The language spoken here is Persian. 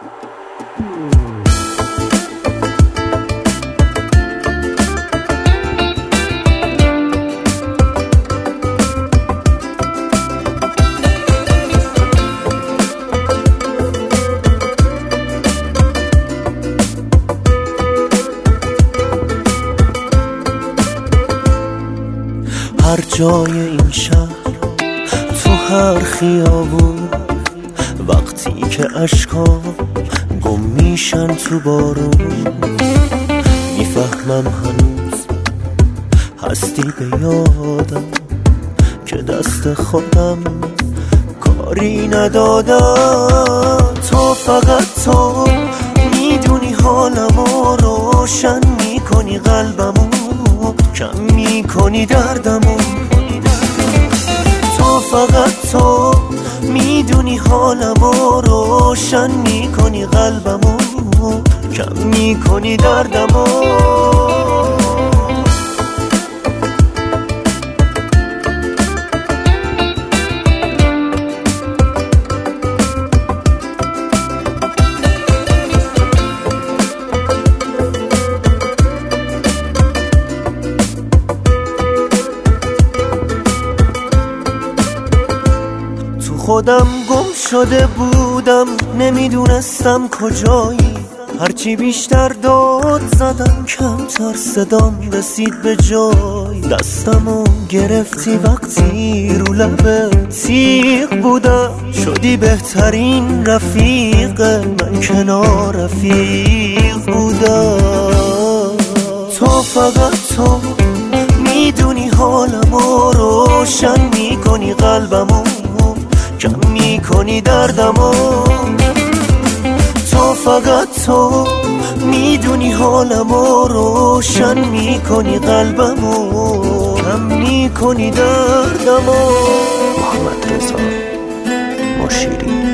هر جای این شهر تو هر خیابون وقتی که اشکا گم میشن تو بارون. می‌فهمم هنوز هستی به یادم که دست خودم کاری ندادم تو فقط تو می‌دونی حالمو روشن می‌کنی قلبمو. کم می‌کنی دردمو. تو فقط تو می‌دونی حالمو روشن می‌کنی قلبمو کم می‌کنی دردمو. خودم گم شده بودم نمی‌دونستم کجایی. هرچی بیشتر داد زدم کمتر صدام رسید به جای دستمو گرفتی وقتی رو لبه تیغ بودم. شدی بهترین رفیق من کنار رفیق بودم. تو فقط تو می‌دونی حالمو روشن می‌کنی قلبمو کم می‌کنی دردمو؟ تو فقط تو می‌دونی حالمو روشن می‌کنی قلبمو کم می‌کنی دردمو. محمد رضا مشیری.